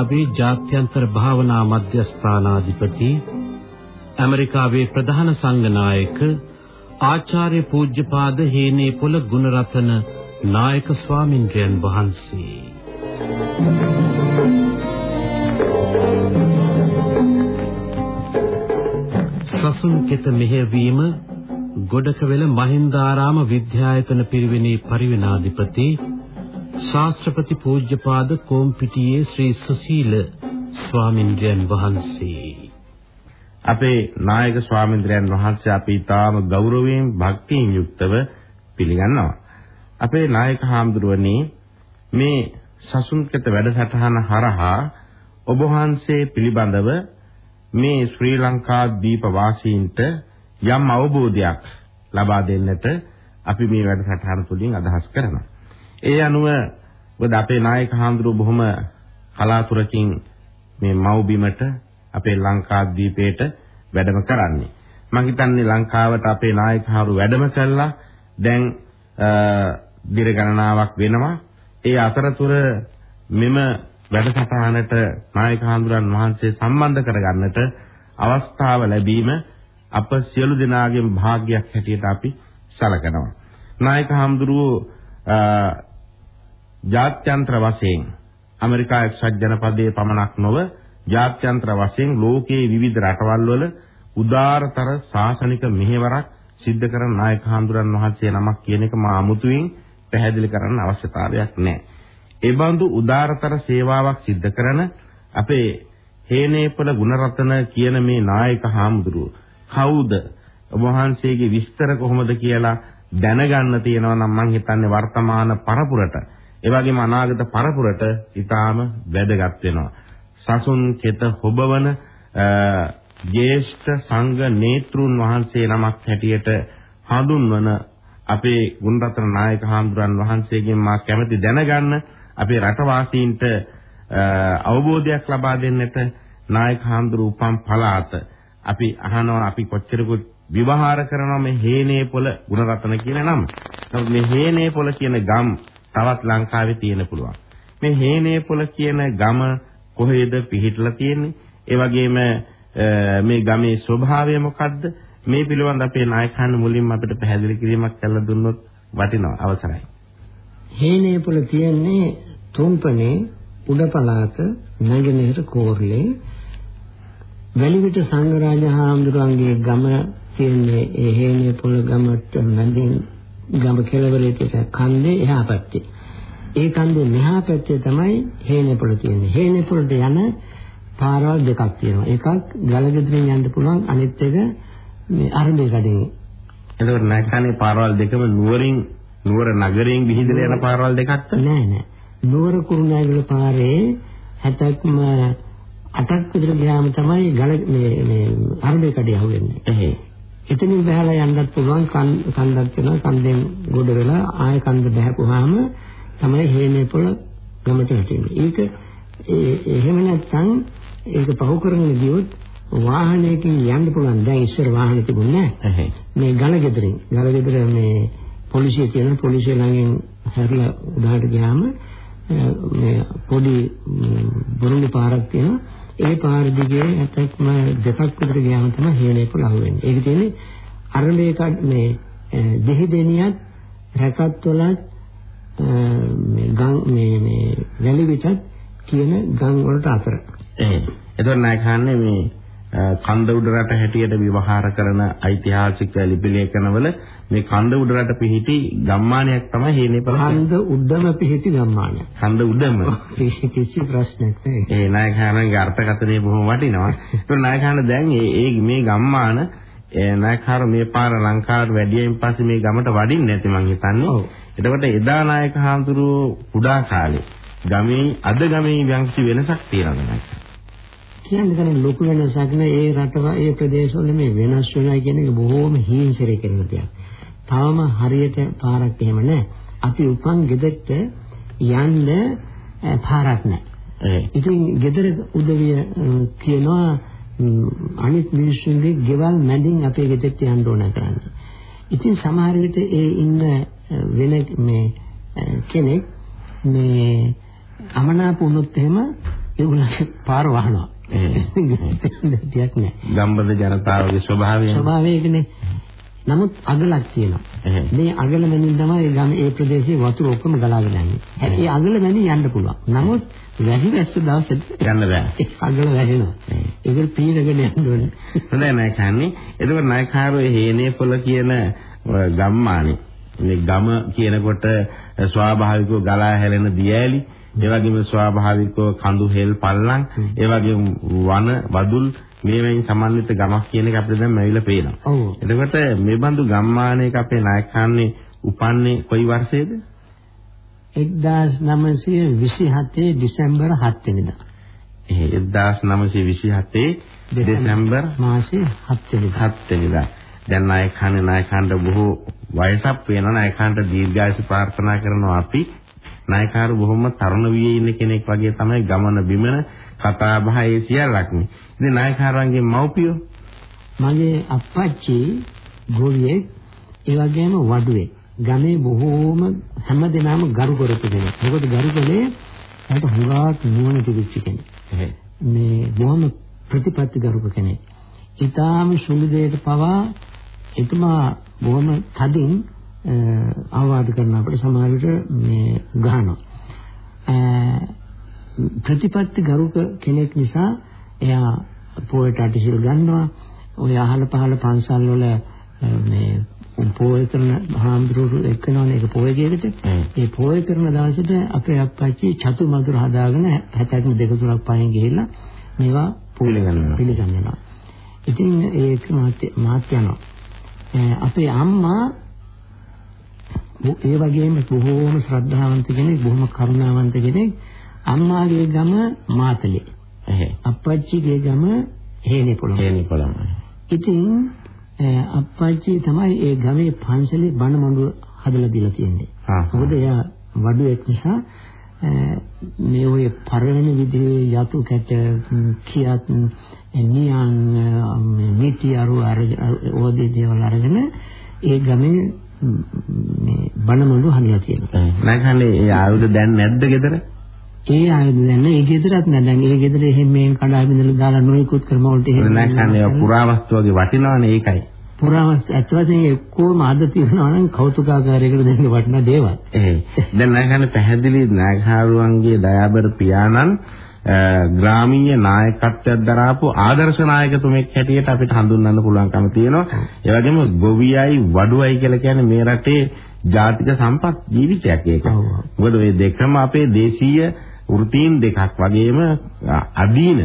ඇමරිකාවේ ජාත්‍යන්තර භාවනා මධ්‍යස්ථානාධිපති ඇමරිකාවේ ප්‍රධාන සංඝනායක ආචාර්ය පූජ්‍යපාද හේනේ පොළ ගුණරතන නායක ස්වාමින්ද්‍රයන් වහන්සේ. සසුන් කෙත මෙහෙවීම ගොඩකවැල මහින්දාරාම විද්‍යායතන පිරිවෙනේ පරිවිනාධිපති ශාස්ත්‍රපති පූජ්‍යපාද කොම්පිටියේ ශ්‍රී සුසීල ස්වාමින්ද්‍රයන් වහන්සේ අපේ නායක ස්වාමින්ද්‍රයන් වහන්සේ අපි ඊටාම ගෞරවයෙන් භක්තියෙන් යුක්තව පිළිගන්නවා. අපේ නායක හාමුදුරුවනේ මේ සසුන්කත වැඩසටහන හරහා ඔබ වහන්සේ පිළිබඳව මේ ශ්‍රී ලංකා දීප වාසීන්ට යම් අවබෝධයක් ලබා දෙන්නට අපි මේ වැඩසටහන තුළින් අදහස් කරනවා. ඒ අනුව මොකද අපේ නායක හාමුදුරුව බොහොම කලාතුරකින් මේ මව්බිමට අපේ ලංකාද්වීපයට වැඩම කරන්නේ. මම හිතන්නේ ලංකාවට අපේ නායකහරු වැඩම කළා දැන් දිර ගණනාවක් වෙනවා. ඒ අතරතුර මෙම වැඩසටහනට නායක හඳුරන් වහන්සේ සම්බන්ධ කරගන්නට අවස්ථාව ලැබීම අප සියලු දෙනාගේම වාග්යක් හැටියට අපි සලකනවා. නායක හඳුරුවෝ ජාත්‍යන්තර වශයෙන් ඇමරිකා එක්සත් ජනපදයේ පමණක් නොව ජාත්‍යන්තර වශයෙන් ලෝකයේ විවිධ රටවල් වල උදාරතර සාසනික මෙහෙවරක් සිද්ධ කරන නායක හඳුරන් වහන්සේ නමක් කියන එක මා අමුතුවෙන් පැහැදිලි කරන්න අවශ්‍යතාවයක් නැහැ. ඒ බඳු උදාරතර සේවාවක් සිද්ධ කරන අපේ හේනේපල ගුණරත්න කියන මේ නායක හාමුදුරුව කවුද? ඔබ වහන්සේගේ විස්තර කොහොමද කියලා දැනගන්න තියෙනවා නම් මම හිතන්නේ වර්තමාන පරපුරට ඒ වගේම අනාගත පරපුරට ඊටාම වැදගත් වෙනවා. සසුන් කෙත හොබවන ජේෂ්ඨ සංඝ නේත්‍රුන් වහන්සේ නමක් හැටියට හඳුන්වන අපේ ගුණරත්න නායක හාමුදුරන් වහන්සේගෙන් මා කැමැති දැනගන්න අපේ රටවාසීන්ට අවබෝධයක් ලබා දෙන්නට නායක හාමුදුරු උපම් පළාත අපි අහනවා අපි කොච්චරකුත් විවහාර කරනවා මේ හේනේ පොළ ගුණරත්න කියන නම. නමුත් මේ හේනේ පොළ කියන ගම් තවත් ලංකාවේ තියෙන පුළුවන්. මේ හේනේ පොළ කියන ගම කොහෙද පිහිටලා තියෙන්නේ? ඒ වගේම මේ ගමේ ස්වභාවය මොකද්ද? මේ පිළිබඳ අපේ නායකයන් මුලින්ම අපිට පැහැදිලි කිරීමක් කළා දුන්නොත් වටිනවා අවසරයි. හේනේ පොළ තියෙන්නේ තුම්පනේ උඩ පළාත නැගෙනහිර කෝරළේ වැලිවිට සංඝරාජ හාමුදුරන්ගේ ගම තියෙන්නේ ඒ හේනේ පොළ ගමට මැදින් ගම කෙළවරේ තියෙන කන්දේ එහා පැත්තේ. ඒ කන්දේ මෙහා පැත්තේ තමයි හේනේ පොළ තියෙන්නේ. හේනේ පොළට යන පාරවල් දෙකක් තියෙනවා. එකක් ගලගෙදරින් යන්න පුළුවන් අනිත් එක මේ අරඹේ කඩේ. එතකොට නැකනේ පාරවල් දෙකම නුවරින් නුවර නගරයෙන් විහිදලා යන පාරවල් දෙකක්ද? නෑ නෑ. නුවර කුරුණෑගල පාරේ හැතක්ම අටක් විතර ගියාම තමයි ගල මේ මේ අරඹේ කඩේ අහුවෙන්නේ. එතනින් බහලා යන්නත් පුළුවන් කන්දක් වෙනවා කන්දෙන් ගොඩ වෙලා ආය කන්ද බහැපුවාම තමයි හේනේ පොළ ගමට හිටින්නේ. ඒක එහෙම නැත්නම් ඒක පහු කරගෙන ගියොත් වාහනයකින් යන්න පුළුවන්. දැන් ඉස්සර වාහන තිබුණේ නැහැ. මේ ගලගෙදරින් ගලගෙදර මේ පොලිසිය තියෙන පොලිසිය ළඟින් හැරිලා උඩහට ගියාම මේ පොඩි බුරුලි පාරක් තියෙනවා. ඒ පාර දිගේ ඇත්තටම දෙකක් විතර ගියාම තමයි හේනේ පොළ අහුවෙන්නේ. ඒක තියෙන්නේ අරඹේ කඩ මේ දෙහිදෙනියත් රැකත්වලත් මේ ගම් මේ මේ වැලි විටත් කියන ගම් වලට අතර. ඒ එතකොට නායකයන්න්නේ මේ කන්ද උඩ රට හැටියට විවහාර කරන ඓතිහාසික ලිපි ලේඛනවල මේ කන්ද උඩ රට පිහිටි ගම්මානයක් තමයි හේනේපල කන්ද උඩම පිහිටි ගම්මානය. කන්ද උඩම කිසි ප්‍රශ්නයක් නැහැ. ඒ නායකයන්ගේ අර්ථකථනය බොහොම වටිනවා. ඒක නායකයන් දැන් මේ මේ ගම්මාන නායකහර මේ පාර ලංකාවට වැඩියෙන් පස්සේ මේ ගමට වඩින්නේ නැති මං හිතන්නේ. එතකොට එදා නායක හාමුදුරුවෝ කුඩා කාලේ ගමේ අද ගමේ යම්කිසි වෙනසක් තියෙනවද නැත්නම්? කියන්නේ දැන් ලොකු වෙනසක් නෑ ඒ රටව ඒ ප්‍රදේශවල මේ වෙනස් වෙනවා කියන එක බොහොම හීන්සරේ කරන දෙයක්. තාම හරියට පාරක් එහෙම නෑ. අපි උපන් ගෙදරට යන්න පාරක් නෑ. ඉතින් ගෙදර උදවිය කියනවා අනිත් මිනිස්සුන්ගේ ගෙවල් මැදින් අපේ ගෙදරට යන්න ඕන කරන්න. ඉතින් සමහර විට ඒ ඉන්න වෙන මේ කෙනෙක් මේ අමනාප වුණොත් එහෙම ඒගොල්ලන්ගේ පාර වහනවා. ටිකක් නෑ. ගම්බද ජනතාවගේ ස්වභාවය. ස්වභාවයකනේ. නමුත් අගලක් තියෙනවා. මේ අගල මැනින් තමයි ගම ඒ ප්‍රදේශයේ වතුර ඔක්කොම ගලාගෙන යන්නේ. හැබැයි ඒ අගල මැනින් යන්න පුළුවන්. නමුත් වැහි වැස්ස දවසට යන්න බෑ. අගල වැහෙනවා. ඒක පීනගෙන යන්න ඕනේ. හොඳයි නෑ කන්නේ. එතකොට නායකාරෝ හේනේ පොළ කියන ගම්මානේ මේ ගම කියනකොට ස්වාභාවිකව ගලා හැලෙන දියඇලි ඒ වගේම ස්වාභාවිකව කඳු හෙල් පල්ලම් ඒ වගේම වන වදුල් මේවෙන් සමන්විත ගමක් කියන එක අපිට දැන් මැවිලා පේනවා. එතකොට මේ බඳු ගම්මානයක අපේ නායකයන්න්නේ උපන්නේ කොයි වර්ෂයේද? 1927 දෙසැම්බර් 7 වෙනිදා. ඒ 1927 දෙසැම්බර් මාසේ 7 වෙනිදා. 7 වෙනිදා. දැන් නායකයන් නායකයන්ට බොහෝ වයසක් වෙනවා නායකයන්ට දීර්ඝායුෂ ප්‍රාර්ථනා කරනවා අපි. නායකහරු බොහොම තරුණ වියේ ඉන්න කෙනෙක් වගේ තමයි ගමන බිමන කතා බහ ඒ සියල්ලක්ම. ඉතින් නායකහරුන්ගේ මව්පියෝ මගේ අප්පච්චි ගෝලියෙක් ඒ වගේම වඩුවෙක්. ගමේ බොහෝම හැමදෙනාම ගරු කරපු කෙනෙක්. මොකද ගරු කළේ අයට හුඟක් නුවණ තිබිච්ච කෙනෙක්. මේ බොහොම ප්‍රතිපත්ති ගරුක කෙනෙක්. ඊටාම සුළු දෙයක පවා එතුමා බොහොම තදින් අවවාද කරන අපිට සමාජයට මේ ගහනවා. ප්‍රතිපත්ති ගරුක කෙනෙක් නිසා එයා පොයට අටිසිල් ගන්නවා. ඔය අහල පහල පන්සල් වල මේ පොය කරන හාමුදුරුවෝ එක්කනවනේ ඒක පොය කියකට. ඒ පොය කරන දවසට අපේ අප්පච්චි චතු මధుර හදාගෙන 60ක් දෙක තුනක් පහෙන් ගිහිල්ලා මේවා පිළිගන්නවා. පිළිගන්නවා. ඉතින් ඒක මාත් යනවා. අපේ අම්මා ඒ වගේම බොහෝම ශ්‍රද්ධාවන්ත කෙනෙක්, බොහොම කරුණාවන්ත කෙනෙක්. අම්මාගේ ගම මාතලේ. අප්පච්චිගේ ගම හේනිපොළොම. හේනිපොළොම. ඉතින් අප්පච්චි තමයි ඒ ගමේ පන්සලේ බණ මඬුව හදලා දීලා තියෙන්නේ. මොකද එයා වඩුවෙක් නිසා මේ ඔය පරණ විදිහේ යතු කැට කියක් නියන් මිටි අරු ඕදී දේවල් අරගෙන ඒ ගමේ මේ බණමඬු හදලා තියෙනවා. නැගහනේ ඒ ආයුධ දැන් නැද්ද ගෙදර? ඒ ආයුධ දැන් ඒ ගෙදරත් නෑ. දැන් ඒ ගෙදර එහෙම මේන් කඩා බිඳලා දාලා නොයෙකුත් ක්‍රම වලට එහෙම නැගහනේ පුරාවස්තු වගේ වටිනවනේ ඒකයි. පුරාවස්තු ඇත්ත වශයෙන්ම එක්කෝම අද තියෙනවා නම් කෞතුකාගාරයකට දෙන්න වටිනා දේවල්. ඒ දැන් නැගහනේ පැහැදිලි නාගහාරුවන්ගේ දයාබර පියාණන් ග්‍රාමීය නායකත්වයක් දරාපු ආදර්ශ නායකතුමෙක් හැටියට අපිට හඳුන්වන්න පුළුවන්කම තියෙනවා. ඒ වගේම ගොවියයි වඩුවයි කියලා කියන්නේ මේ රටේ ජාතික සම්පත් ජීවිතයක් ඒක. මොකද මේ දෙකම අපේ දේශීය වෘත්තීන් දෙකක් වගේම අදීන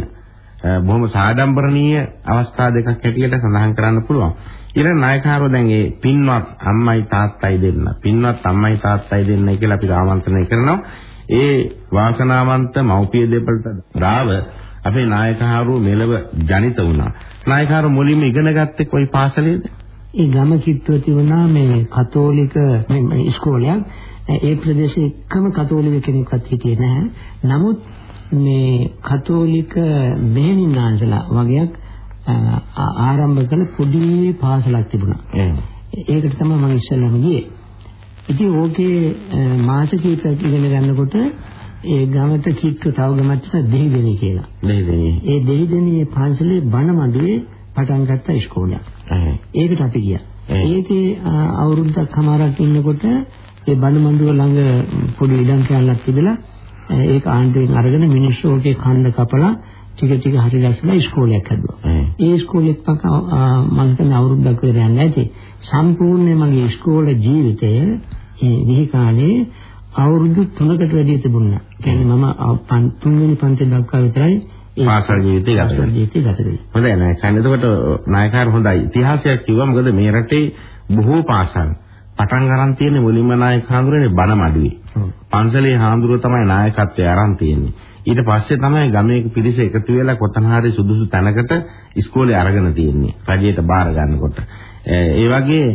බොහොම සාඩම්බරණීය අවස්ථා දෙකක් හැටියට සඳහන් කරන්න පුළුවන්. ඊළඟ නායකහරු දැන් ඒ පින්වත් අම්මයි තාත්තයි දෙන්න. පින්වත් අම්මයි තාත්තයි දෙන්නයි කියලා අපි ආමන්ත්‍රණය කරනවා. ඒ වාසනාවන්ත මව්පිය දෙපළට රාව අපේ නායකහරු මෙලව ජනිත වුණා. නායකහරු මුලින්ම ඉගෙන ගත්තේ කොයි පාසලේද? ඒ ගම කිට්ටුව තිබුණා මේ කතෝලික ඉස්කෝලයක්. ඒ ප්‍රදේශයේ එකම කතෝලික කෙනෙක්වත් හිටියේ නැහැ. නමුත් මේ කතෝලික මෙහෙණින්නාන්සලා වගේක් ආරම්භ කළ පොඩි පාසලක් තිබුණා. ඒකට තමයි මම ඉස්සෙල්ලාම ගියේ. ඉතින් ඕකේ මාස කිහිපයක් ඉගෙන ගන්නකොට ඒ ගමට කිට්ටු තව ගමක් තියෙන දෙහිදෙනි කියලා. දෙහිදෙනි. ඒ දෙහිදෙනි පන්සලේ බණ මඩුවේ පටන් ගත්ත ඉස්කෝලයක්. ඒකට අපි ගියා. ඒකේ අවුරුද්දක් හමාරක් ඉන්නකොට ඒ බණ මඩුව ළඟ පොඩි ඉඩම් කැලක් තිබිලා ඒක ආණ්ඩුවෙන් අරගෙන මිනිස්සු ඔකේ කන්ද කපලා ටික ටික හරි ලස්සන ඉස්කෝලයක් හදුවා. ඒ ඉස්කෝලෙත් මම හිතන්නේ අවුරුද්දක් විතර යන්නේ නැති. සම්පූර්ණ මගේ ඉස්කෝලේ ජීවිතය ඒ විහි කාලේ අවුරුදු 3කට වැඩි තිබුණා. කියන්නේ මම තුන්වෙනි පන්ති දක්වා විතරයි ඒ පාසල් ජීවිතය ගත කරේ. ජීවිතය ගත කරේ. හොඳයි නෑ. කන්න එතකොට නායකයන් හොඳයි. ඉතිහාසයක් කිව්වා මොකද මේ රටේ බොහෝ පාසල් පටන් ගන්න තියෙන මුලින්ම නායක හාමුදුරනේ බණ මඩුවේ. පන්සලේ හාමුදුරුව තමයි නායකත්වයේ අරන් තියෙන්නේ. ඊට පස්සේ තමයි ගමේ පිරිස එකතු වෙලා කොතන හරි සුදුසු තැනකට ඉස්කෝලේ අරගෙන තියෙන්නේ. රජයට බාර ගන්නකොට. ඒ වගේ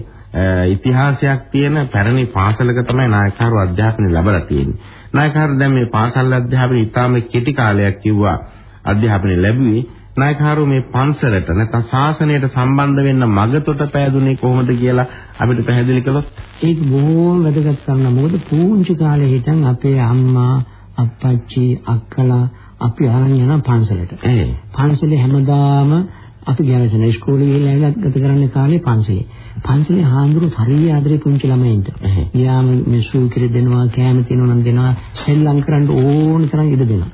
ඉතිහාසයක් තියෙන පැරණි පාසලක තමයි නායකහරු අධ්‍යාපනය ලැබලා තියෙන්නේ. නායකහරු දැන් මේ පාසල් අධ්‍යාපනය ඉතාම කෙටි කාලයක් කිව්වා අධ්‍යාපනය ලැබුවේ. නායකහරු මේ පන්සලට නැත්නම් ශාසනයට සම්බන්ධ වෙන්න මගතොට පෑදුනේ කොහොමද කියලා අපිට පැහැදිලි කළොත් ඒක බොහෝම වැදගත් කරනවා. මොකද පුංචි කාලේ හිටන් අපේ අම්මා, අප්පච්චි, අක්කලා අපි ආරන් යනවා පන්සලට. පන්සලේ හැමදාම අපි ගැවසෙන ඉස්කෝලේ ගිහලා ඇවිල්ලා ගත කරන්නේ කාලේ පන්සලේ. පන්සලේ හාමුදුරු හරිය ආදරේ පුංචි ළමයින්ට. ගියාම මේ සූ කිරි දෙනවා, කෑම තියෙනවා නම් දෙනවා, සෙල්ලම් කරන්න ඕන තරම් ඉඩ දෙනවා.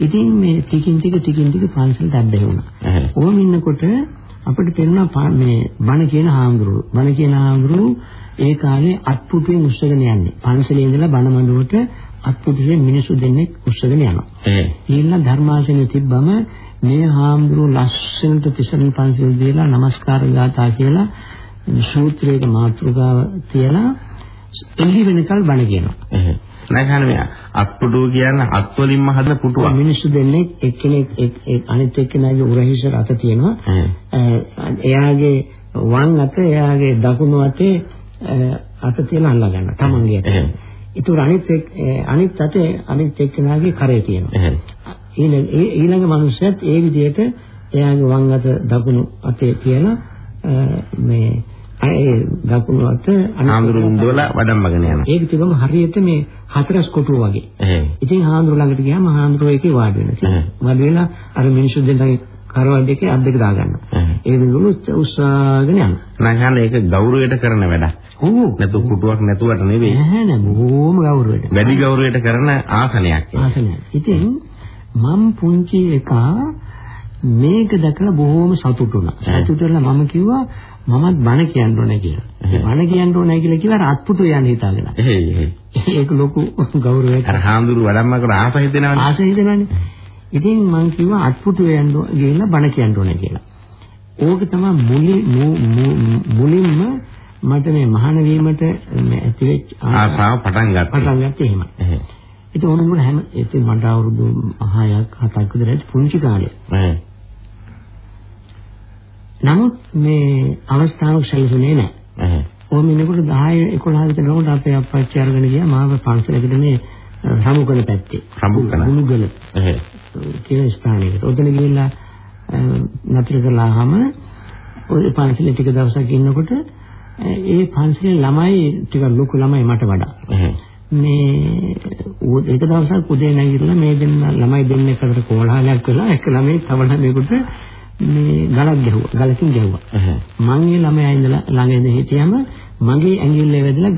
ඉතින් මේ ටිකින් ටික ටිකින් ටික පන්සලට අබ්බැහි වුණා. ඕම ඉන්නකොට අපිට පේනවා මේ බණ කියන හාමුදුරුවෝ. බණ කියන හාමුදුරුවෝ ඒ කාලේ අත්පුටුවෙන් උස්සගෙන යන්නේ. පන්සලේ ඉඳලා බණ මඬුවට අත්පුටුවෙන් මිනිස්සු දෙන්නෙක් උස්සගෙන යනවා. ඊළඟ ධර්මාසනේ තිබ්බම මේ හාමුදුරුවෝ ලස්සනට තිසරණ පන්සල් දීලා নমස්කාර ගාථා කියලා සූත්‍රයක මාතෘකාව තියලා එළි වෙනකල් බණ කියනවා. එහෙ. නැකහන මේ අත්පුඩුව කියන්නේ අත් වලින්ම හදන පුටුවක්. මිනිස්සු දෙන්නෙක් එක්කෙනෙක් එක්- එක්- අනිත් එක්කෙනාගේ උරහිස අත තියෙනවා. එයාගේ වම් අත එයාගේ දකුණු අතේ අත තියලා අල්ලා ගන්න තමන්ගේ අත. ඒතර අනිත් එක්- අනිත් අතේ අනිත් එක්කෙනාගේ කරේ තියෙනවා. ඊළඟ ඊළඟ මිනිස්සුත් ඒ විදිහට එයාගේ වම් අත දකුණු අතේ තියලා මේ ඒ දකුණු අත හාමුදුරු ඉඳවලා වඩම්මගෙන යනවා. ඒක තිබම හරියට මේ හතරස් කොටුව වගේ. ඉතින් හාමුදුර ළඟට ගියාම හාමුදුරුවෝ ඒකේ වාඩි වෙනවා. වාඩි වෙලා අර මිනිස්සු දෙන්නගේ කරවල් දෙකේ අත් දෙක දාගන්නවා. ඒ විදිහට උස්- උස්සාගෙන යනවා. නැකහන ඒක ගෞරවයට කරන වැඩක්. ඕ නැතු පුටුවක් නැතුවට නෙවෙයි. නැහැ නෑ බොහොම ගෞරවයට. වැඩි ගෞරවයට කරන ආසනයක්. ආසනයක්. ඉතින් මම පුංචි එකා මේක දැකලා බොහොම සතුටු වුණා. සතුටු වෙලා මම කිව්වා මමත් බණ කියන්න ඕනේ කියලා. ඒ බණ කියන්න ඕනේ කියලා කිව්වා අර අත්පුටු යන්න හිතාගෙන. ඒක ලොකු ගෞරවයක්. අර හාමුදුරු වඩම්ම කර ආස හිතෙනවනේ. ආස හිතෙනවානේ. ඉතින් මං කිව්වා අත්පුටු යන්න ගිහිල්ලා බණ කියන්න ඕනේ කියලා. ඕක තමයි මුලි මු- මු- මුලින්ම මට මේ මහාන වීමට මේ ඇති වෙච්ච ආසාව පටන් ගත්තා. පටන් ගත්තේ එහෙමයි. එහෙ. ඉතින් ඕනම හැම ඉතින් මට අවුරුදු 6ක් 7ක් විතර ඇති පුංචි කාලේ. නමුත් මේ අවස්ථාවක් සැලසුනේ නැහැ. ඕම ඉන්නකොට 10 11 විතර නෝට අපේ අප්පච්චි අරගෙන ගියා මාව පන්සලකට මේ රමුකන පැත්තේ. රමුකන. එහෙ. කියන ස්ථානයකට. ඔතන ගිහිල්ලා නතර කළාම ওই පන්සලේ ටික දවසක් ඉන්නකොට ඒ පන්සලේ ළමයි ටික ලොකු ළමයි මට වඩා. මේ එක දවසක් උදේ නැගිටලා මේ දෙන්න ළමයි දෙන්නෙක් අතර කෝලහලයක් වෙලා එක ළමයි තව ළමයෙකුට මේ ගලක් ගැහුවා. ගලකින් ගැහුවා. මං ඒ ළමයා ඉඳලා ළඟ ඉඳ හිටියම මගේ ඇඟිල්ලේ වැදලා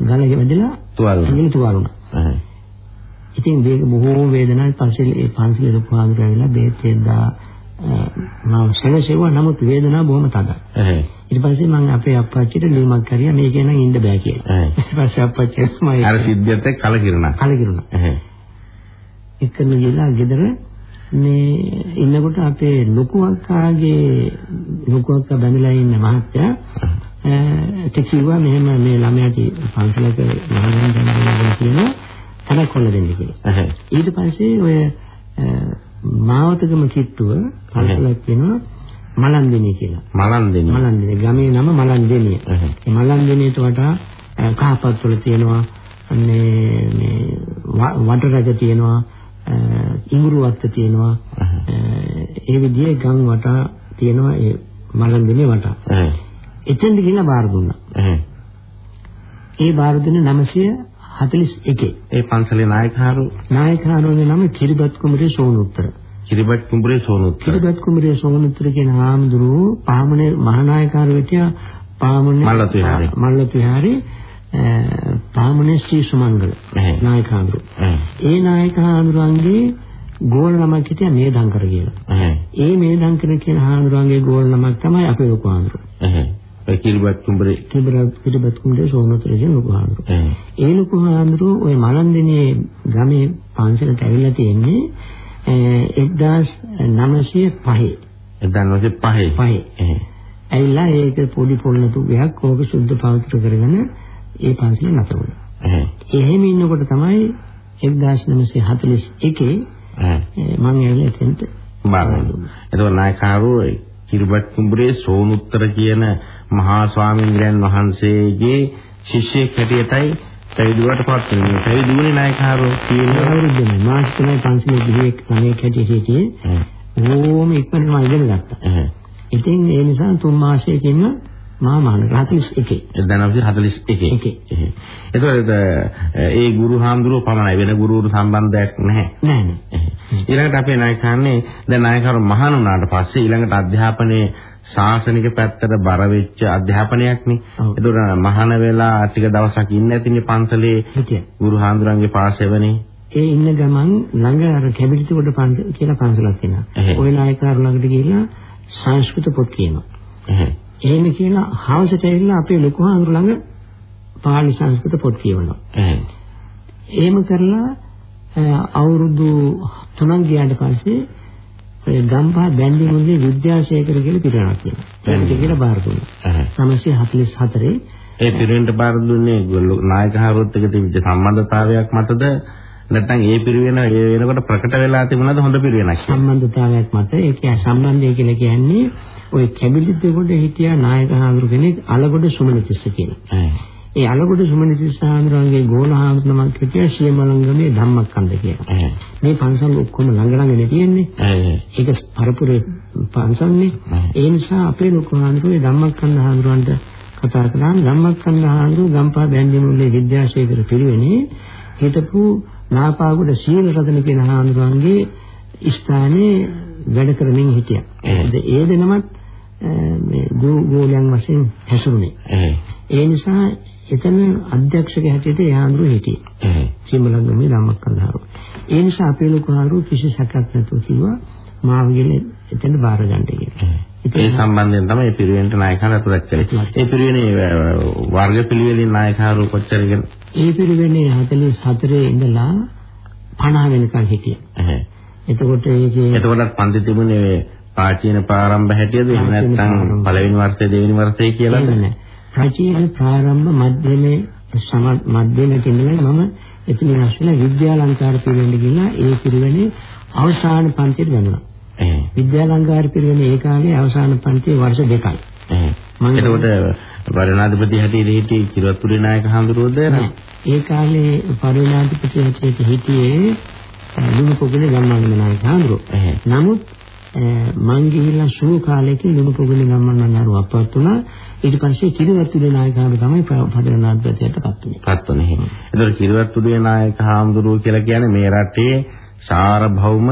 ගල වැදලා තුවාල වුණා. ඇඟිලි තුවාල වුණා. එහෙ. ඉතින් මේක බොහෝ වේදනාවක් පස්සේ ඒ පන්සලේ ආන්දර ඇවිල්ලා බේත් දෙද්දා මම සැලසෙව්වා නමුත් වේදනාව බොහොම තදයි. ඊට පස්සේ මම අපේ අප්පච්චිට ලියුමක් කරියා මේකේ නම් ඉන්න බෑ කියලා. ඊට පස්සේ අප්පච්චි මම අර සිද්ධියත් එක්ක කලකිරුණා. කලකිරුණා. එහෙ. එක්කම ගිහලා ගෙදර මේ ඉන්නකොට අපේ ලොකු අක්කාගේ ලොකු අක්කා බැඳලා ඉන්න මහත්තයා ඈ කිව්වා මෙහෙම මේ ළමයාට පන්සලක මහානන් දෙන්නා කියනවා තනක් කොල්ල දෙන්න කියලා. ඊට පස්සේ ඔය මාවතගම කිට්ටුව පන්සලක් කියනවා මලන්දෙනිය කියලා. මලන්දෙනි. මලන්දෙනිය ගමේ නම මලන්දෙනිය. එහෙ. ඒ මලන්දෙනියට අ, කහපත් වල තියෙනවා මේ මේ ව- වටරක තියෙනවා ඉඟුරු වත්ත තියෙනවා ඒ විදිහේ ගම් වටා තියෙනවා ඒ මලන්දෙනිය වටා. එතෙන්ද ගිහිල්ලා බාර දුන්නා. ඒ බාර දුන්නේ 941. ඒ පන්සලේ නායකහරු නායකහරුගේ නම කිරිබත් කුමරේ සෝනුත්තර. කිරිබත් කුඹුරේ සෝනුත්තර. කිරිබත් කුමරේ සෝනුත්තර කියන හාමුදුරුවෝ පාමනේ මහානායකහරු හිටියා පාමනේ මල්ලතු විහාරේ. මල්ලතු විහාරේ පාමනේ ශ්‍රී සුමංගල. නායකහඳුරු. ඒ නායකහඳුරන්ගේ ගෝල නමක් හිටියා මේදංකර කියලා. ඒ මේදංකර කියන හාමුදුරන්ගේ ගෝල නමක් තමයි අපේ ලොකු හාමුදුරුවෝ. කිරිබත් කුඹුරේ. කිරිබත් කිරිබත් කුමරේ සෝනුත්තර කියන ලොකු හාමුදුරුවෝ. ඒ ලොකු හාමුදුරුවෝ ওই මලන්දෙනේ ගමේ පන්සලට ඇවිල්ලා තියෙන්නේ අ, 1905 එදන් වශයෙන් පහේ. පහේ. එහෙ. ඇවිල්ලා ඒක පොඩි පොල්ලතු ගයක් ඕක සුද්ධ පවිත්‍ර කරගෙන ඒ පන්සලේ නතර වුණා. එහෙ. එහෙම ඉන්නකොට තමයි 1941 එහෙ. මම ඇවිල්ලා එතෙන්ට බාරගන්න. එතකොට නායකහරු කිරිබත් කුඹුරේ සෝනුත්තර කියන මහා ස්වාමීන් වහන්සේගේ ශිෂ්‍යෙක් හැටියටයි පැවිදිවට පත් වෙන්නේ. පැවිදි වුණේ නායකහරු කියන්නේ. අවුරුද්දේ මාස තුනයි පන්සලේ ගිහින් ළමයෙක් හැටියට හිටියේ. ඕම ඉක්මනට මම ඉගෙන ගත්තා. ඉතින් ඒ නිසා තුන් මාසයකින්ම මහා මහානගර 41. 1941. එකේ. එහෙ. එතකොට ඒ ගුරු හාමුදුරුවෝ පමණයි වෙන ගුරුවරු සම්බන්ධයක් නැහැ. නෑ නෑ. ඊළඟට අපේ නායකයන්න්නේ දැන් නායකවරු මහාන වුණාට පස්සේ ඊළඟට අධ්‍යාපනයේ ශාසනික පැත්තට බර වෙච්ච අධ්‍යාපනයක්නේ. ඒතකොට මහාන වෙලා ටික දවසක් ඉන්න ඇතිනේ පන්සලේ. ගුරු හාමුදුරන්ගේ පාසෙවනේ. ඒ ඉන්න ගමන් ළඟ අර කැබිලිති කොට පන්සල කියලා පන්සලක්. තියෙනවා. ওই නායකයාර ළඟට ගිහිල්ලා සංස්කෘත පොත් කියනවා. එහෙ. එහෙම කියලා හවසට ඇවිල්ලා අපේ ලොකු හාමුදුර ළඟ පාලි සංස්කෘත පොත් කියවනවා. එහෙ. එහෙම කරලා අවුරුදු 3ක් ගියාට පස්සේ ඔය ගම්පහ බැන්දි මුල්ලේ විද්‍යාශේඛර කියලා පිරිනමක් තියෙනවා. ඒක කියලා බාර දුන්නා. එහෙ. 944 ඒ පිරිවෙන්ට බාර දුන්නේ ගොල්ලෝ නායකහරුවත් එක්ක තිබිච්ච සම්බන්ධතාවයක් මතද නැත්නම් ඒ පිරිවෙන ඒ වෙනකොට ප්‍රකට වෙලා තිබුණාද හොඳ පිරිවෙනක්? සම්බන්ධතාවයක් මත ඒ කියන්නේ සම්බන්ධය කියලා කියන්නේ ওই කැබිලිත් කොට හිටියා නායක හාමුදුරු කෙනෙක් අලගොඩ සුමනතිස්ස කියලා. ඒ අලගොඩ සුමනතිස්ස හාමුදුරන්ගේ ගෝල හාමුදුරුවමක් හිටියා සියමලංගමේ ධම්මස්කන්ධ කියලා. මේ පන්සල් ඔක්කොම ළඟ ළඟනේ තියෙන්නේ. ඒක පරපුරේ පන්සල්නේ. ඒ නිසා අපේ ලොකු හාමුදුරුවෝ ධම්මස්කන්ධ හාමුදුරන්ට කතා කළාම ධම්මස්කන්ධ හාමුදුරුවෝ ගම්පහ බැන්දිමුල්ලේ විද්‍යාශේඛර පිරිවෙනේ හිටපු නාපාගොඩ සීල රතන කියන හාමුදුරන්ගේ ස්ථානයේ වැඩ කරමින් හිටියා. ඒ දෙනමත් මේ ගෝලයන් වශයෙන් හැසිරුණේ. ඒ නිසා එතන අධ්‍යක්ෂක හැටියට හාමුදුරුවෝ හිටියේ. සීමලංගමේ ධම්මස්කන්ධ හාමුදුරුවෝ. ඒ නිසා අපේ ලොකු හාමුදුරුවෝ කිසි සැකයක් නැතුව කිව්වා මාව ගිහලා එතන බාර ගන්න කියලා. ඒ සම්බන්ධයෙන් තමයි පිරිවෙන්ට නායකයන් අතුරක් කළේ. ඒ පිරිවෙනේ වර්ග පිළිවෙලින් නායකහරු කොච්චර ඉගෙන ඒ පිරිවෙනේ 44 ඉඳලා 50 වෙනකන් හිටියා. එතකොට ඒකේ එතකොටත් පන්ති තිබුණේ මේ ප්‍රාචීන ප්‍රාරම්භ හැටියද එහෙම නැත්නම්. පළවෙනි වර්ෂයේ දෙවෙනි වර්ෂයේ කියලාද? නැහැ. ප්‍රාචීන ප්‍රාරම්භ මධ්‍යමේ සම මධ්‍යමේ ඉඳලා මම එතනින් ඇස්වල විද්‍යාලංකාර පිරිවෙන්න ගිහලා ඒ පිරිවෙනේ අවසාන පන්තියට වැඳුණා. එහෙ. විද්‍යාලංකාර පිරිවෙනේ ඒ කාලේ අවසාන පන්තියේ වර්ෂ දෙකයි. මම- එතකොට වරණාධිපති හැටියට හිටියේ කිරවත්පුරේ නායක හඳුරුවෝද? ඒ කාලේ පරිණාධිපති හැටියට හිටියේ ලුණු පොගුලේ ගම්මාන නායක හඳුරෝ. එහෙ. නමුත් මං ගිහිල්ලා සුළු කාලයකින් ලුණු පොගුලේ ගම්මාන නායක අපවත් වුණා. ඊට පස්සේ කිරිවත්තුලේ නායක හඳුරෝ තමයි පරිණාධිපතියට පත් වුණේ. පත්වනේ. එහෙම. එතකොට කිරවත්පුරේ නායක හඳුරුවෝ කියලා කියන්නේ මේ රටේ සාරභෞම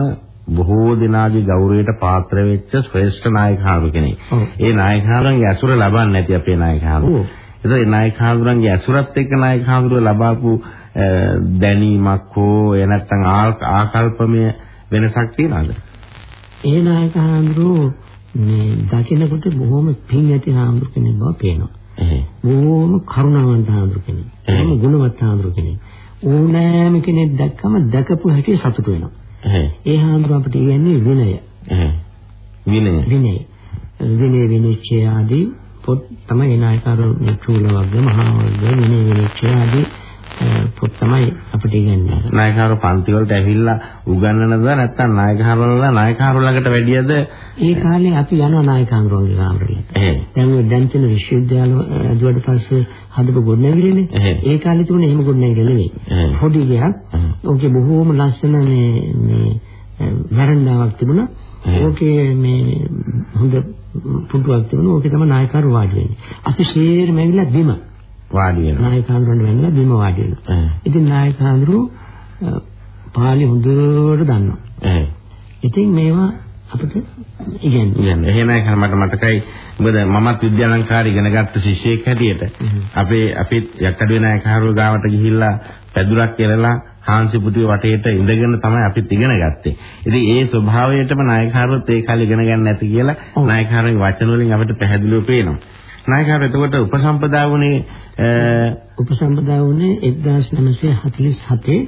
බොහෝ දෙනාගේ ගෞරවයට පාත්‍ර වෙච්ච ශ්‍රේෂ්ඨ නායක හඳුරු කෙනෙක්. ඒ නායක හඳුරන්ගේ ඇසුර ලබන්නේ නැති අපේ නායක හඳුරු. ඔව්. එතකොට ඒ නායක හඳුරන්ගේ ඇසුරත් එක්ක නායක හඳුරුව ලබාපු දැනීමක් හෝ එ නැත්නම් ආල්- ආකල්පමය වෙනසක් තියනවද? ඒ නායක හඳුරෝ මේ දකිනකොට බොහොම පිං ඇති හඳුරු කෙනෙක් බව පේනවා. බොහොම කරුණාවන්ත හඳුරු කෙනෙක්. බොහොම ගුණවත් හඳුරු කෙනෙක්. ඕනෑම කෙනෙක් දැක්කම දැකපු හැටි සතුටු වෙනවා. ඒ හඳුරු අපිට කියන්නේ විනය. විනය. විනය. විනය විනිශ්චය ආදී පොත් තමයි නායකරු චූල වර්ග මහා වර්ග විනය විනිශ්චය ආදී පොත් තමයි අපිට ඉගෙනන්නේ. නායකහරු පන්ති වලට ඇවිල්ලා උගන්වනද නැත්නම් නායකහරුලා නායකහරු ළඟට වැඩියද? ඒ කාලේ අපි යනවා නායකංගරෝගේ කාමරයට. දැන් ඔය දැන් තියෙන විශ්වවිද්‍යාල ඇදුවට පස්සේ හදපු ගොඩනැගිල්ලනේ. ඒ කාලේ තිබුණේ එහෙම ගොඩනැගිල්ල නෙවෙයි. පොඩි ගයක්. ඕකේ බොහෝම ලස්සන මේ මේ වරණාවක් තිබුණා. ඕකේ මේ හොඳ පුටුවක් තිබුණා. ඕකේ තමයි නායකරු වාඩි වෙන්නේ. අපි ෂේර් මැවිලා බිම වාඩි වෙනවා. නායකයන්ට වෙන්න බිම වාඩි වෙනවා. ඉතින් නායකයන්රු පාලි හොඳට දන්නවා. ඉතින් මේවා අපිට ඉගෙනනවා. කියන්නේ එහෙම නැහැ මට මතකයි මොකද මමත් විද්‍යාලංකාරය ඉගෙන ගත්ත ශිෂ්‍යයෙක් හැටියට අපේ අපිත් යක්කඩුවේ නායකහරු ගාවට ගිහිල්ලා පැදුරක් කෙරලා හාන්සි පුතුගේ වටේට ඉඳගෙන තමයි අපිත් ඉගෙන ගත්තේ. ඉතින් ඒ ස්වභාවයටම නායකහරුත් ඒ කාලේ ඉගෙන ගන්න නැති කියලා. නායකහරුගේ වචන වලින් අපිට පැහැදිලිව පේනවා. නායකහරු එතකොට උපසම්පදා වුණේ උපසම්පදා වුණේ 1947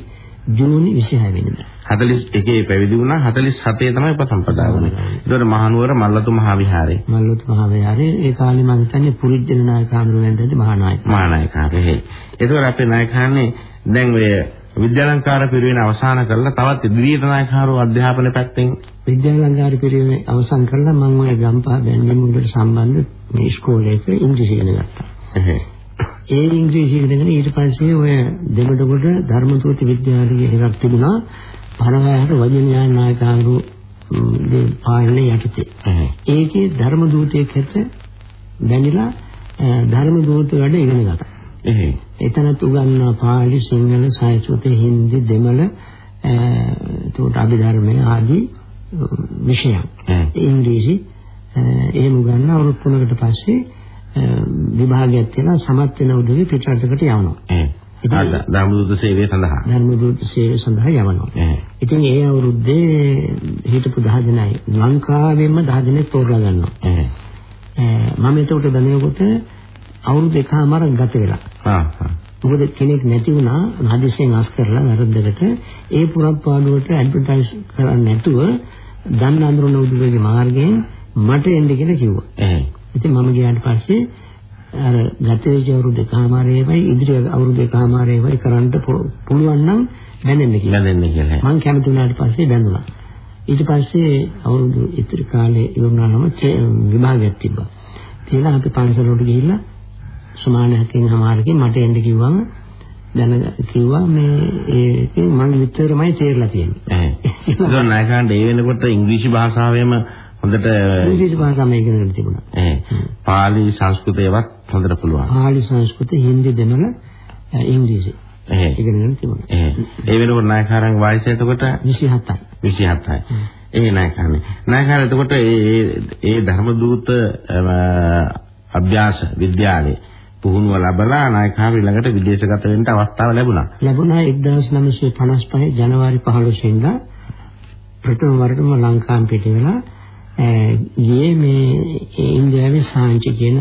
ජූනි 26 වෙනිදා. 41 පැවිදි වුණා 47 තමයි උපසම්පදා වුණේ. ඒතකොට මහනුවර මල්ලතු මහා විහාරේ මල්ලොත් මහ විහාරයේ ඒ කාලේ මම හිතන්නේ පුරිජ්ජන නායක හඳුනගන්නද මහා නායක. මහානායකාරේ. ඒතකොට අපේ නායකයන්ේ දැන් ඔය විද්‍යාලංකාර පිරිවෙන අවසන් කරලා තවත් ඉදිරියට නායකහරු අධ්‍යාපන පැත්තෙන් විද්‍යාලංකාර පිරිවෙන අවසන් කරලා මම ওই ගම්පහ බැන්දිමුලට සම්බන්ධ මේ ඉස්කෝලේක ඉංග්‍රීසි ඉගෙන ගත්තා. ඒ ඉංග්‍රීසි ඉගෙනගෙන ඊට පස්සේ ඔය දෙමඩගොඩ ධර්මදූත විද්‍යාලයේ එකක් තිබුණා. පරවයහට වජිනයාන නායකහරු ගේ පාලනය යටතේ. ඒකේ ධර්මදූතයෙක් හැට බැඳිලා ධර්ම දූත වැඩ ඉගෙන ගත්තා. එතනත් උගන්වනවා පාලි සිංහල සංස්කෘත හින්දි දෙමළ එතකොට අභිධර්මය ආදී විෂයන්. ඉංග්‍රීසි එහෙම උගන්වන අවුරුදු තුනකට පස්සේ විභාගයක් තියෙනවා සමත් වෙන උදවිය පිටරටකට යවනවා. ධර්මදූත සේවය සඳහා. ධර්මදූත සේවය සඳහා යවනවා. ඉතින් ඒ අවුරුද්දේ හිටපු 10 දෙනයි ලංකාවෙම 10 දෙනෙක් තෝරලා ගන්නවා. මම එතකොට දැනෙනකොට අවුරුදු එකමාරක් ගත වෙලා. හා හා. මොකද කෙනෙක් නැති වුණා හදිසියෙන් අස් කරලා වැරද්දකට ඒ පුරප්පාඩුවට ඇඩ්වර්ටයිස් කරන්නේ නැතුව දන්න අඳුරන උදුරේ මාර්ගයෙන් මට එන්න කියලා කිව්වා. එහෙයි. ඉතින් මම ගියාට පස්සේ අර ගතේජ අවුරුදු එකමාරේවයි ඉදිරි අවුරුදු එකමාරේවයි කරන්න පුළුවන් නම් බැඳෙන්න කියලා. බැඳෙන්න කියලා. මම කැමති වුණාට පස්සේ බැඳුණා. ඊට පස්සේ අවුරුදු ඉතිරි කාලේ ඉවරනාම විභාගයක් තිබ්බා. තියලා අපි පන්සලට ගිහිල්ලා සමානහකින් හමාරකින් මට එන්න කිව්වම දැන කිව්වා මේ ඒකෙන් මම විතරමයි තේරලා තියෙන්නේ. ඒක නයිකාන්ට ඒ වෙනකොට ඉංග්‍රීසි භාෂාවෙම හොඳට ඉංග්‍රීසි භාෂාව ඉගෙන තිබුණා. ඒ පාලි සංස්කෘතයවත් හොඳට පුළුවන්. පාලි සංස්කෘත හින්දි දෙමළ ඉංග්‍රීසි. ඉගෙන තිබුණා. ඒ ඒ වෙනකොට නායකාරන් වයස එතකොට 27යි. 27යි. ඒ නායකාරනේ. නායකාර එතකොට ඒ ඒ ධර්ම දූත අභ්‍යාස විද්‍යාලයේ පුහුණුව ලැබලා නායකාර ඊළඟට විදේශගත වෙන්න අවස්ථාව ලැබුණා. ලැබුණා 1955 ජනවාරි 15 වෙනිදා ප්‍රථම වරටම ලංකාව පිට වෙලා ගියේ මේ ඉන්දියාවේ සාංචි කියන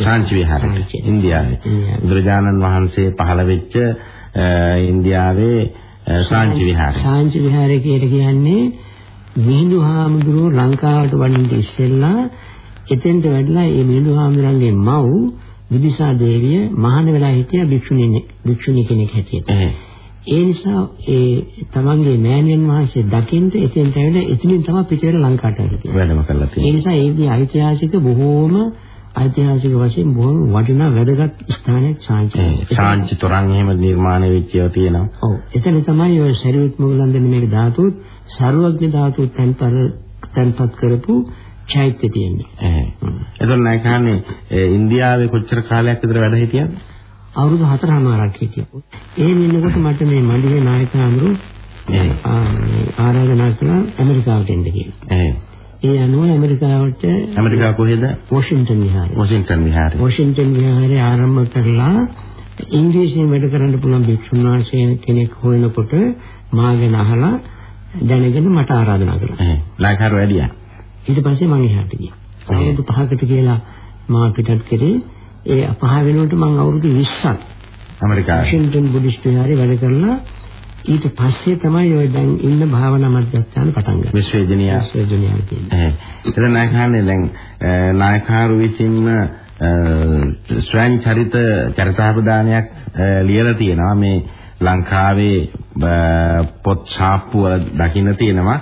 සාංචි විහාරයට ඉන්දියාවේ. බුදුරජාණන් වහන්සේ පහළ වෙච්ච ඉන්දියාවේ සාංචි විහාරය. සාංචි විහාරය කියලා කියන්නේ මිහිඳු හාමුදුරුවෝ ලංකාවට වඩින්න ඉස්සෙල්ලා එතෙන්ට වැඩලා මේ මිහිඳු හාමුදුරන්ගේ මව් විදිසා දේවිය මහාන වෙලා හිටිය භික්ෂුණී භික්ෂුණී කෙනෙක් හැටියට. ඒ නිසා ඒ තමන්ගේ මෑණියන් වහන්සේ දකින්න එතෙන්ට ඇවිල්ලා එතනින් තමයි පිට වෙලා ලංකාවට ඇවිල්ලා වැඩම කරලා තියෙන්නේ. ඒ නිසා ඒකේ ඓතිහාසික බොහෝම ඓතිහාසික වශයෙන් බොහොම වටිනා වැදගත් ස්ථානයක් සාංචි. සාංචි තොරන් එහෙම නිර්මාණය වෙච්ච ඒවා තියෙනවා. ඔව්. එතන තමයි ඔය ශරීරත් මුගලන් දෙන මේක ධාතුත් සර්වඥ ධාතුත් තන්පත් කරපු චෛත්‍ය තියෙන්නේ. එහෙනම් එතන නැකහන්නේ ඉන්දියාවේ කොච්චර කාලයක් විතර වැඩ හිටියද? අවුරුදු 4මාරක් හිටියා. ඒ වෙනකොට මට මේ මණ්ඩලේ නායක අමරු ආරාධනා කළා ඇමරිකාවට එන්න කියලා. ඒ අනුව ඇමරිකාවට ඇමරිකාව කොහෙද? වොෂින්ටන් විහාරය. වොෂින්ටන් විහාරය. වොෂින්ටන් විහාරය ආරම්භ කරලා ඉංග්‍රීසියෙන් වැඩ කරන්න පුළුවන් භික්ෂුන් වහන්සේ කෙනෙක් හොයනකොට මා ගැන අහලා දැනගෙන මට ආරාධනා කළා. නායකහරු වැඩියා. ඊට පස්සේ මම එහාට ගියා. අවුරුදු 5කට කියලා මා පිටත් කරේ ඒ පහ වෙනකොට මම අවුරුදු 20ක් ඇමරිකාවේ වොෂින්ටන් බුද්දිස්ට් විහාරේ වැඩ කරලා ඊට පස්සේ තමයි ඔය දැන් ඉන්න භාවනා මධ්‍යස්ථාන පටන් ගත්තේ. විශ්වවිද්‍යාලය. විශ්වවිද්‍යාලය කියන්නේ. ඒතර නායකයන්ේ දැන් නායකහරු විසින්ම ස්වයං චරිත චරිතාපදානයක් ලියලා තියෙනවා මේ ලංකාවේ පොත් ඡාප්පු වල දකින්න තියෙනවා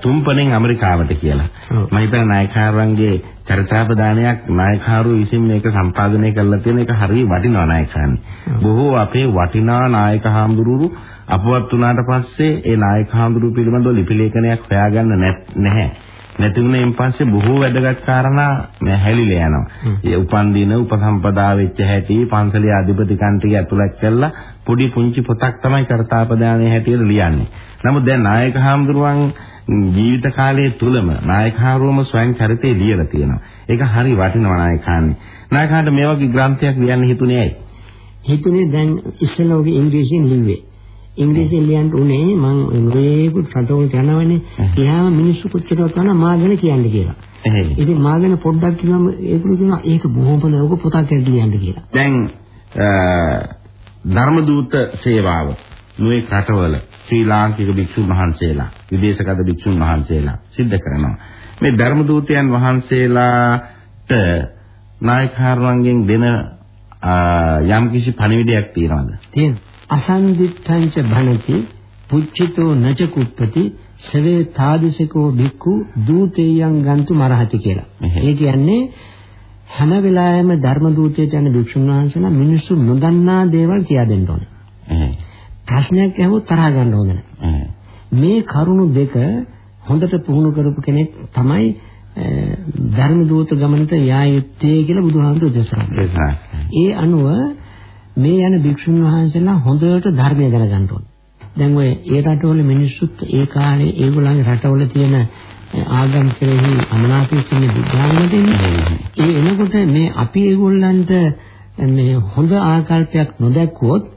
තුම්පණෙන් ඇමරිකාවට කියලා. මම හිතන නායකයන්ගේ චරිතාපදානයක් නායකහරු විසින් මේක සම්පාදනය කරලා තියෙන එක හරිය වටිනවා නායකයන්. බොහෝ අපේ වටිනා නායක හාමුදුරුවෝ අපවත් වුණාට පස්සේ ඒ නායක හාමුදුරුවෝ පිළිබඳව ලිපි ලේඛනයක් හොයාගන්න නැහැ. නැතිුණෙන් පස්සේ බොහෝ වැදගත් කාරණා හැලිලා යනවා. ඒ උපන් දින උපසම්පදා වෙච්ච හැටි පන්සලේ අධිපති කන්ටිය ඇතුළත් කරලා පොඩි පුංචි පොතක් තමයි කරතාපදානයේ හැටියට ලියන්නේ. නමුත් දැන් නායක හාමුදුරුවන් ජීවිත කාලයේ තුලම නායකහරුවම ස්වයං චරිතය ලියලා තියෙනවා. ඒක හරි වටිනවා නායකයන්ගේ. නායකයන්ට මේ වගේ ග්‍රන්ථයක් ලියන්න හිතුනේ ඇයි? හිතුනේ දැන් ඉස්සෙල්ලා ඔගේ ඉංග්‍රීසියෙන් ලිව්වේ. ඉංග්‍රීසියෙන් ලියන්න උනේ මම මේකුත් රටවලට යනවනේ. එයාම මිනිස්සු කොච්චරවත් කරනවා මා ගැන කියන්න කියලා. ඉතින් මා ගැන පොඩ්ඩක් කිව්වම ඒගොල්ලෝ කියනවා ඒක බොහොම හොඳ ඔක පොතක් ලියන්න කියලා. දැන් ධර්මදූත සේවාව නොයේ රටවල ශ්‍රී ලාංකික භික්ෂුන් වහන්සේලා විදේශගත භික්ෂුන් වහන්සේලා සිද්ධ කරනවා. මේ ධර්ම දූතයන් වහන්සේලාට නායකහරුවන්ගෙන් දෙන යම් කිසි පණිවිඩයක් තියෙනවද? තියෙනවා අසන්දිත්තංච භණති පුච්චිතෝ නච කුප්පති සවේ තාදිසකෝ භික්ඛු දූතේයන් ගන්තු මරහති කියලා. ඒ කියන්නේ හැම වෙලාවෙම ධර්ම දූතයට යන භික්ෂුන් වහන්සේලා මිනිස්සු නොදන්නා දේවල් කියා දෙන්න ඕනේ. ප්‍රශ්නයක් ඇහුවොත් තරහ ගන්න ඕන නැහැ. මේ කරුණු දෙක හොඳට පුහුණු කරපු කෙනෙක් තමයි ධර්ම දූත ගමනට යා යුත්තේ කියලා බුදුහාමුදුරුවෝ දේශනා කළා. ඒ අනුව මේ යන භික්ෂුන් වහන්සේලා හොඳට ධර්මය දැනගන්න ඕනේ. දැන් ඔය ඒ රටවල මිනිස්සුත් ඒ කාලේ ඒගොල්ලන්ගේ රටවල තියෙන ආගම් කෙරෙහි අමනාපය කියන බුද්ධාගම දෙන්නේ. ඒ එනකොට මේ අපි ඒගොල්ලන්ට මේ හොඳ ආකල්පයක් නොදැක්කොත්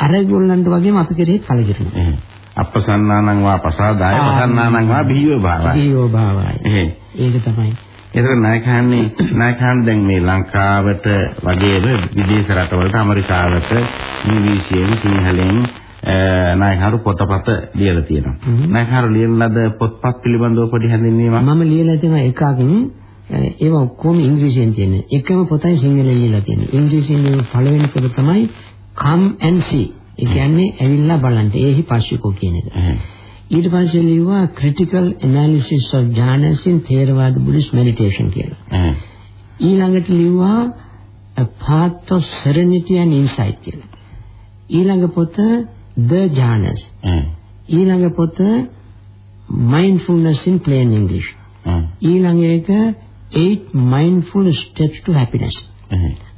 අර ඒගොල්ලන්ට වගේම අපි කෙරෙහි කලකිරෙනවා. අපසන්නානං වා පසාදාය පසන්නානං වා බිහියෝ භාවයි. බිහියෝ භාවයි. ඒක තමයි. ඒතර නායකයන්නේ නායකයන් දැන් මේ ලංකාවට වගේම විදේශ රටවලට ඇමරිකාවට ඉංග්‍රීසියෙන් සිංහලෙන් නායකහරු පොතපත ලියලා තියෙනවා. නායකහරු ලියන ලද පොත්පත් පිළිබඳව පොඩි හැඳින්වීමක් මම ලියලා තියෙන එකක් ඒවා ඔක්කොම ඉංග්‍රීසියෙන් තියෙන. එකම පොතයි සිංහලෙන් ලියලා තියෙන්නේ. ඉංග්‍රීසියෙන් පළවෙනි පොත තමයි come and see. ඒ කියන්නේ ඇවිල්ලා බලන්න. ඒහි පස්සිකෝ කියන එක. ඊට පස්සේ ලිව්වා critical analysis of jhanas in Theravada Buddhist meditation කියලා. ඊළඟට ලිව්වා a path of serenity and insight කියලා. ඊළඟ පොත the jhanas. ඊළඟ පොත mindfulness in plain english. ඊළඟ එක eight mindful steps to happiness.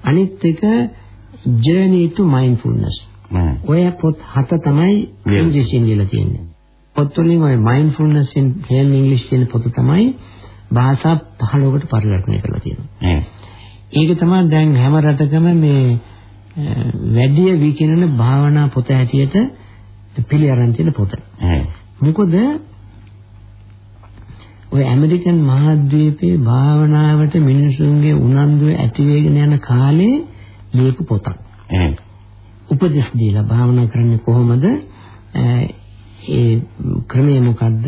අනිත් එක journey to mindfulness. ඔය පොත් හත තමයි ඉංග්‍රීසියෙන් ලියලා තියෙන්නේ. පොත්වලින් ඔය mindfulness in plain english කියන පොත තමයි භාෂා 15කට පරිවර්තනය කරලා තියෙනවා. ඒක තමයි දැන් හැම රටකම මේ වැඩි විකිනන භාවනා පොත හැටියට පිළි අරන් තියෙන පොත. මොකද ඔය ඇමරිකන් මහද්වීපයේ භාවනාවට මිනිසුන්ගේ උනන්දුව ඇති වෙගෙන යන කාලේ ලියපු පොතක්. උපදෙස් දීලා භාවනා කරන්නේ කොහොමද? ඒ ක්‍රමය මොකද්ද?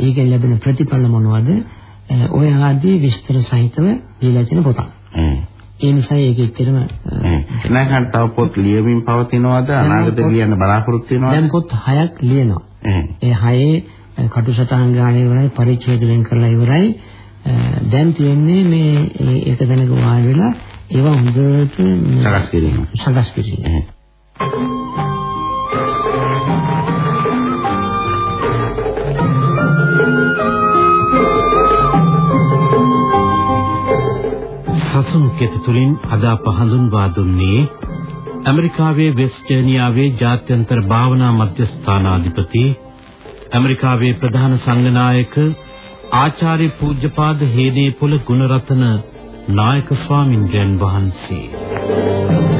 ඒකෙන් ලැබෙන ප්‍රතිඵල මොනවද? ඔය ආදී විස්තර සහිතව දීලා තියෙන පොතක්. ඒ නිසා ඒක එච්චරම නැකන් තව පොත් ලියමින් පවතිනවද අනාගතේ ලියන්න බලාපොරොත්තු වෙනවද දැන් පොත් හයක් ලියනවා ඒ හයේ කටුසටහන් ගාන ඉවරයි පරිච්ඡේද වෙන් කරලා ඉවරයි දැන් තියෙන්නේ මේ ඒක දැනග වාඩි වෙලා ඒවා හොඳට සකස් කිරීම. සකස් කිරීම. සසුන් කෙත තුලින් අද අප හඳුන්වා දුන්නේ ඇමරිකාවේ වෙස්ටර්නියාවේ ජාත්‍යන්තර භාවනා මධ්‍යස්ථානාධිපති ඇමරිකාවේ ප්‍රධාන සංඝනායක ආචාර්ය පූජ්‍යපාද හේනේ පුල ගුණරත්න නායක ස්වාමින්ද්‍රයන් වහන්සේ.